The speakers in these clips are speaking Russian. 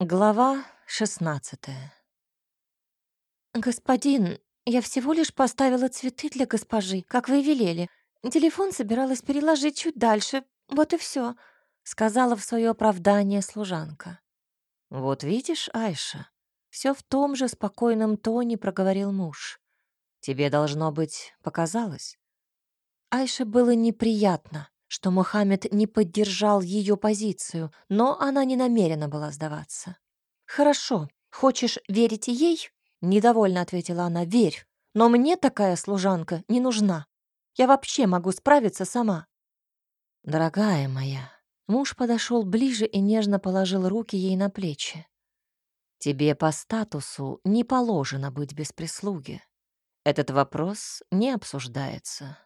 Глава 16 «Господин, я всего лишь поставила цветы для госпожи, как вы велели. Телефон собиралась переложить чуть дальше, вот и все, сказала в свое оправдание служанка. «Вот видишь, Айша, все в том же спокойном тоне проговорил муж. Тебе, должно быть, показалось». Айше было неприятно, что Мухаммед не поддержал ее позицию, но она не намерена была сдаваться. «Хорошо, хочешь верить ей?» — недовольно ответила она. «Верь, но мне такая служанка не нужна. Я вообще могу справиться сама». «Дорогая моя», муж подошел ближе и нежно положил руки ей на плечи. «Тебе по статусу не положено быть без прислуги. Этот вопрос не обсуждается».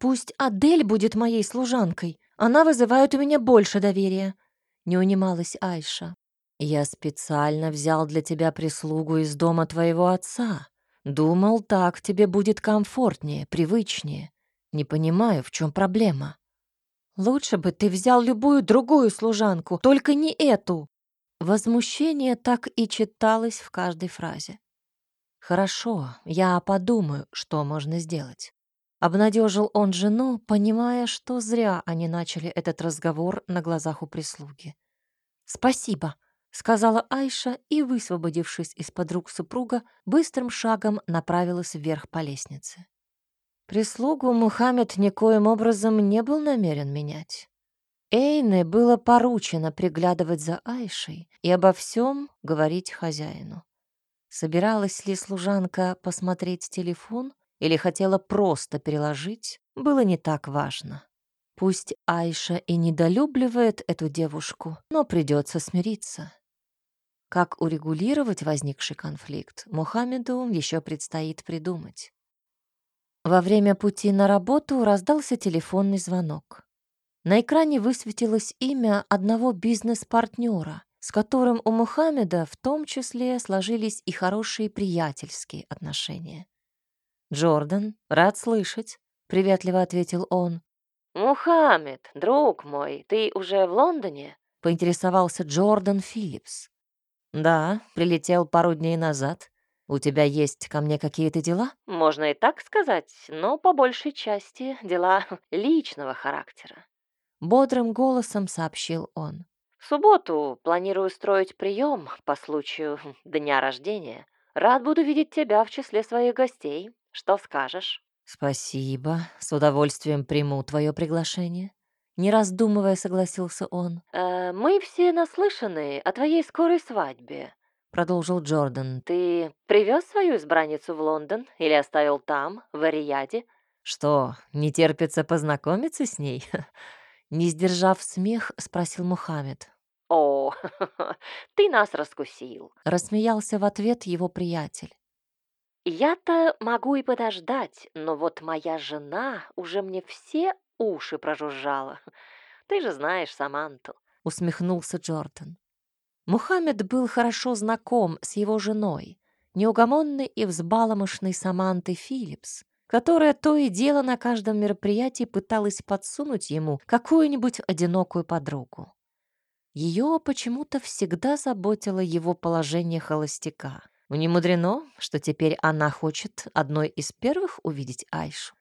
«Пусть Адель будет моей служанкой. Она вызывает у меня больше доверия», — не унималась Айша. «Я специально взял для тебя прислугу из дома твоего отца. Думал, так тебе будет комфортнее, привычнее. Не понимаю, в чем проблема». «Лучше бы ты взял любую другую служанку, только не эту». Возмущение так и читалось в каждой фразе. «Хорошо, я подумаю, что можно сделать». Обнадежил он жену, понимая, что зря они начали этот разговор на глазах у прислуги. «Спасибо», — сказала Айша и, высвободившись из-под рук супруга, быстрым шагом направилась вверх по лестнице. Прислугу Мухаммед никоим образом не был намерен менять. Эйне было поручено приглядывать за Айшей и обо всем говорить хозяину. Собиралась ли служанка посмотреть телефон или хотела просто переложить, было не так важно. Пусть Айша и недолюбливает эту девушку, но придется смириться. Как урегулировать возникший конфликт, Мухаммеду еще предстоит придумать. Во время пути на работу раздался телефонный звонок. На экране высветилось имя одного бизнес-партнера, с которым у Мухаммеда в том числе сложились и хорошие приятельские отношения. «Джордан, рад слышать», — приветливо ответил он. «Мухаммед, друг мой, ты уже в Лондоне?» — поинтересовался Джордан Филлипс. «Да, прилетел пару дней назад. У тебя есть ко мне какие-то дела?» «Можно и так сказать, но по большей части дела личного характера». Бодрым голосом сообщил он. «В субботу планирую устроить прием по случаю дня рождения. Рад буду видеть тебя в числе своих гостей. Что скажешь?» «Спасибо. С удовольствием приму твое приглашение». Не раздумывая, согласился он. «Э, «Мы все наслышаны о твоей скорой свадьбе», — продолжил Джордан. «Ты привез свою избранницу в Лондон или оставил там, в Арияде?» «Что, не терпится познакомиться с ней?» Не сдержав смех, спросил Мухаммед. «О, ты нас раскусил!» Рассмеялся в ответ его приятель. Я-то могу и подождать, но вот моя жена уже мне все уши прожужжала. Ты же знаешь Саманту. Усмехнулся Джордан. Мухаммед был хорошо знаком с его женой, неугомонной и взбаломошной Самантой Филлипс, которая то и дело на каждом мероприятии пыталась подсунуть ему какую-нибудь одинокую подругу. Ее почему-то всегда заботило его положение холостяка. Не мудрено, что теперь она хочет одной из первых увидеть Айшу.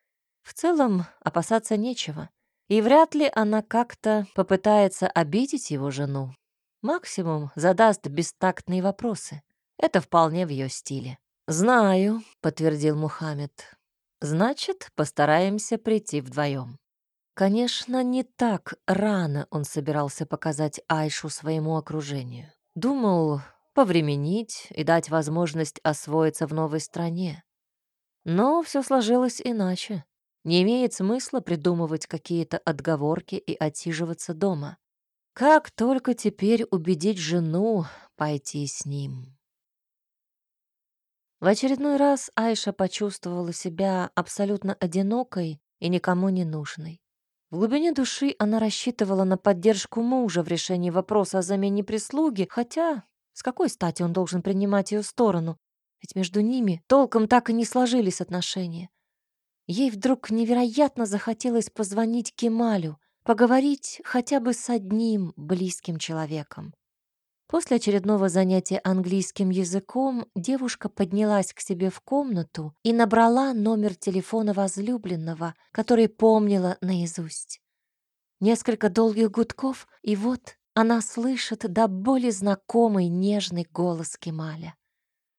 В целом, опасаться нечего. И вряд ли она как-то попытается обидеть его жену. Максимум задаст бестактные вопросы. Это вполне в ее стиле. «Знаю», — подтвердил Мухаммед. «Значит, постараемся прийти вдвоем». Конечно, не так рано он собирался показать Айшу своему окружению. Думал, повременить и дать возможность освоиться в новой стране. Но все сложилось иначе. Не имеет смысла придумывать какие-то отговорки и отсиживаться дома. Как только теперь убедить жену пойти с ним? В очередной раз Айша почувствовала себя абсолютно одинокой и никому не нужной. В глубине души она рассчитывала на поддержку мужа в решении вопроса о замене прислуги, хотя с какой стати он должен принимать ее сторону? Ведь между ними толком так и не сложились отношения. Ей вдруг невероятно захотелось позвонить Кемалю, поговорить хотя бы с одним близким человеком. После очередного занятия английским языком девушка поднялась к себе в комнату и набрала номер телефона возлюбленного, который помнила наизусть. Несколько долгих гудков, и вот она слышит до боли знакомый нежный голос Кемаля.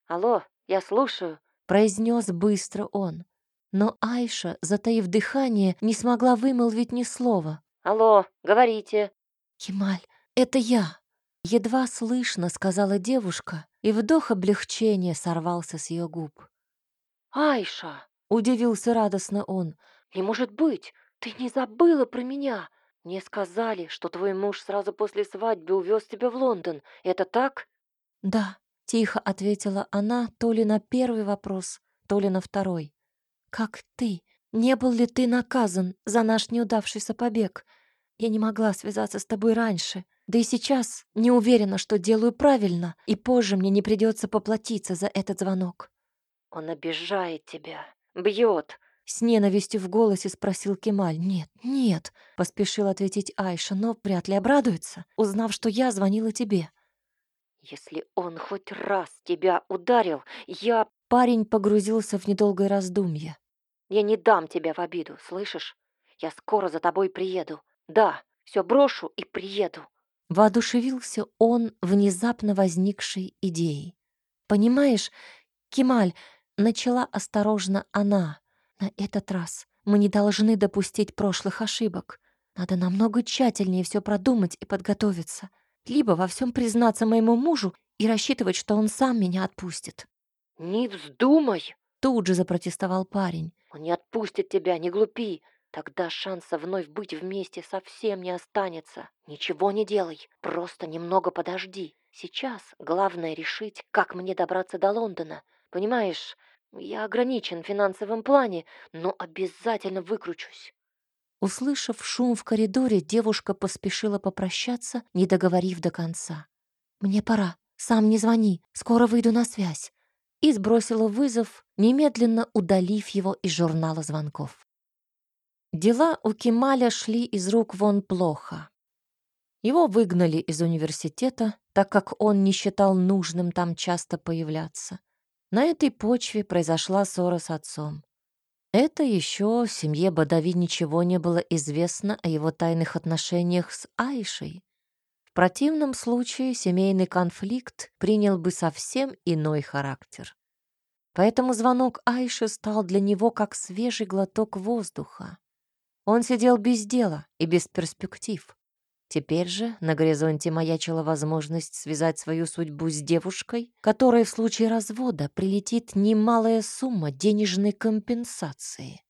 «Алло, я слушаю», — произнес быстро он. Но Айша, затаив дыхание, не смогла вымолвить ни слова. «Алло, говорите». «Кемаль, это я», — едва слышно сказала девушка, и вдох облегчения сорвался с ее губ. «Айша!» — удивился радостно он. «Не может быть! Ты не забыла про меня! Мне сказали, что твой муж сразу после свадьбы увез тебя в Лондон. Это так?» «Да», — тихо ответила она то ли на первый вопрос, то ли на второй. «Как ты? Не был ли ты наказан за наш неудавшийся побег? Я не могла связаться с тобой раньше, да и сейчас не уверена, что делаю правильно, и позже мне не придется поплатиться за этот звонок». «Он обижает тебя, бьет. С ненавистью в голосе спросил Кемаль. «Нет, нет», — поспешил ответить Айша, но вряд ли обрадуется, узнав, что я звонила тебе. «Если он хоть раз тебя ударил, я...» Парень погрузился в недолгое раздумье. «Я не дам тебя в обиду, слышишь? Я скоро за тобой приеду. Да, все брошу и приеду». Воодушевился он внезапно возникшей идеей. «Понимаешь, Кемаль, начала осторожно она. На этот раз мы не должны допустить прошлых ошибок. Надо намного тщательнее все продумать и подготовиться. Либо во всем признаться моему мужу и рассчитывать, что он сам меня отпустит. «Не вздумай!» — тут же запротестовал парень. «Он не отпустит тебя, не глупи. Тогда шанса вновь быть вместе совсем не останется. Ничего не делай, просто немного подожди. Сейчас главное решить, как мне добраться до Лондона. Понимаешь, я ограничен в финансовом плане, но обязательно выкручусь». Услышав шум в коридоре, девушка поспешила попрощаться, не договорив до конца. «Мне пора. Сам не звони. Скоро выйду на связь и сбросила вызов, немедленно удалив его из журнала звонков. Дела у Кемаля шли из рук вон плохо. Его выгнали из университета, так как он не считал нужным там часто появляться. На этой почве произошла ссора с отцом. Это еще семье Бадави ничего не было известно о его тайных отношениях с Айшей. В противном случае семейный конфликт принял бы совсем иной характер. Поэтому звонок Айши стал для него как свежий глоток воздуха. Он сидел без дела и без перспектив. Теперь же на горизонте маячила возможность связать свою судьбу с девушкой, которой в случае развода прилетит немалая сумма денежной компенсации.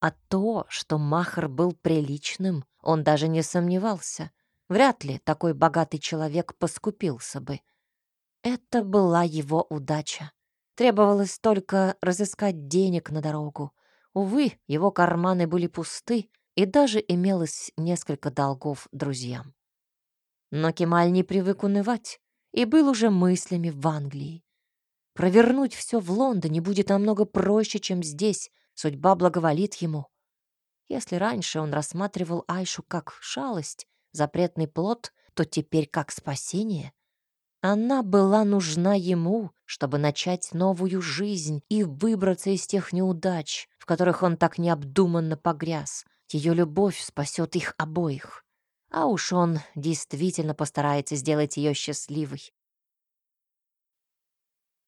А то, что Махар был приличным, он даже не сомневался. Вряд ли такой богатый человек поскупился бы. Это была его удача. Требовалось только разыскать денег на дорогу. Увы, его карманы были пусты, и даже имелось несколько долгов друзьям. Но Кемаль не привык унывать и был уже мыслями в Англии. Провернуть все в Лондоне будет намного проще, чем здесь. Судьба благоволит ему. Если раньше он рассматривал Айшу как шалость, запретный плод, то теперь как спасение. Она была нужна ему, чтобы начать новую жизнь и выбраться из тех неудач, в которых он так необдуманно погряз. Ее любовь спасет их обоих. А уж он действительно постарается сделать ее счастливой.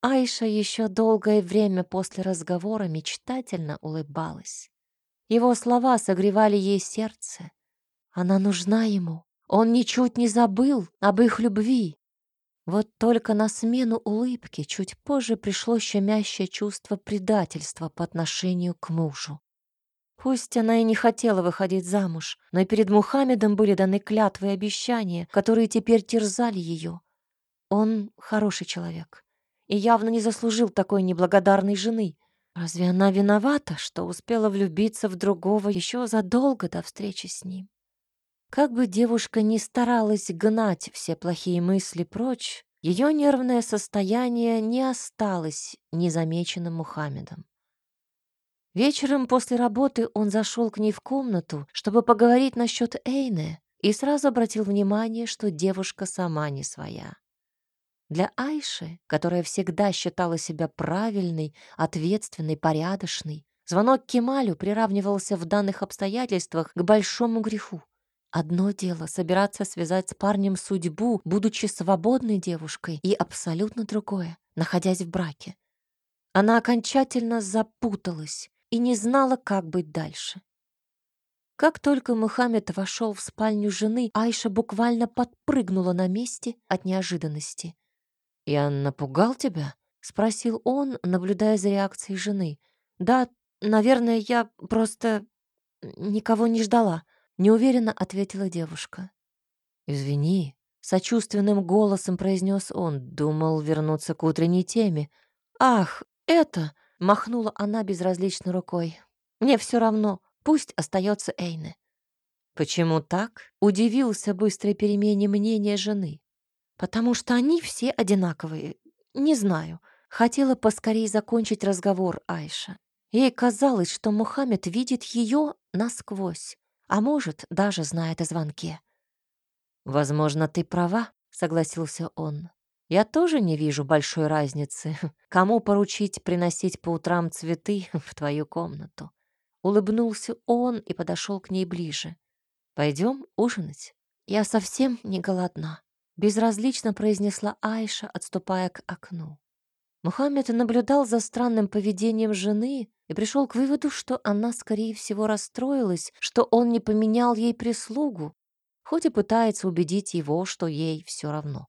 Айша еще долгое время после разговора мечтательно улыбалась. Его слова согревали ей сердце. Она нужна ему. Он ничуть не забыл об их любви. Вот только на смену улыбки чуть позже пришло щемящее чувство предательства по отношению к мужу. Пусть она и не хотела выходить замуж, но и перед Мухаммедом были даны клятвы и обещания, которые теперь терзали ее. Он хороший человек и явно не заслужил такой неблагодарной жены. Разве она виновата, что успела влюбиться в другого еще задолго до встречи с ним? Как бы девушка ни старалась гнать все плохие мысли прочь, ее нервное состояние не осталось незамеченным Мухаммедом. Вечером после работы он зашел к ней в комнату, чтобы поговорить насчет Эйны, и сразу обратил внимание, что девушка сама не своя. Для Айши, которая всегда считала себя правильной, ответственной, порядочной, звонок Кемалю приравнивался в данных обстоятельствах к большому греху. Одно дело — собираться связать с парнем судьбу, будучи свободной девушкой, и абсолютно другое — находясь в браке. Она окончательно запуталась и не знала, как быть дальше. Как только Мухаммед вошел в спальню жены, Айша буквально подпрыгнула на месте от неожиданности. «Я напугал тебя?» — спросил он, наблюдая за реакцией жены. «Да, наверное, я просто никого не ждала», — неуверенно ответила девушка. «Извини», — сочувственным голосом произнес он, думал вернуться к утренней теме. «Ах, это!» — махнула она безразличной рукой. «Мне все равно, пусть остается Эйне». «Почему так?» — удивился быстрой перемене мнения жены. Потому что они все одинаковые. Не знаю. Хотела поскорее закончить разговор Айша. Ей казалось, что Мухаммед видит ее насквозь, а может, даже знает о звонке. «Возможно, ты права», — согласился он. «Я тоже не вижу большой разницы, кому поручить приносить по утрам цветы в твою комнату». Улыбнулся он и подошел к ней ближе. «Пойдем ужинать? Я совсем не голодна» безразлично произнесла Айша, отступая к окну. Мухаммед наблюдал за странным поведением жены и пришел к выводу, что она, скорее всего, расстроилась, что он не поменял ей прислугу, хоть и пытается убедить его, что ей все равно.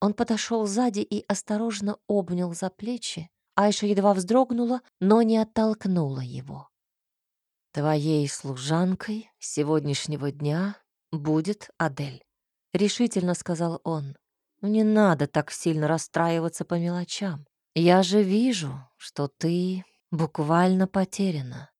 Он подошел сзади и осторожно обнял за плечи. Айша едва вздрогнула, но не оттолкнула его. «Твоей служанкой сегодняшнего дня будет Адель». — решительно сказал он. «Ну не надо так сильно расстраиваться по мелочам. Я же вижу, что ты буквально потеряна.